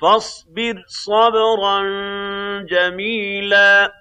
فَاصْبِرْ صَبْرًا جَمِيلًا.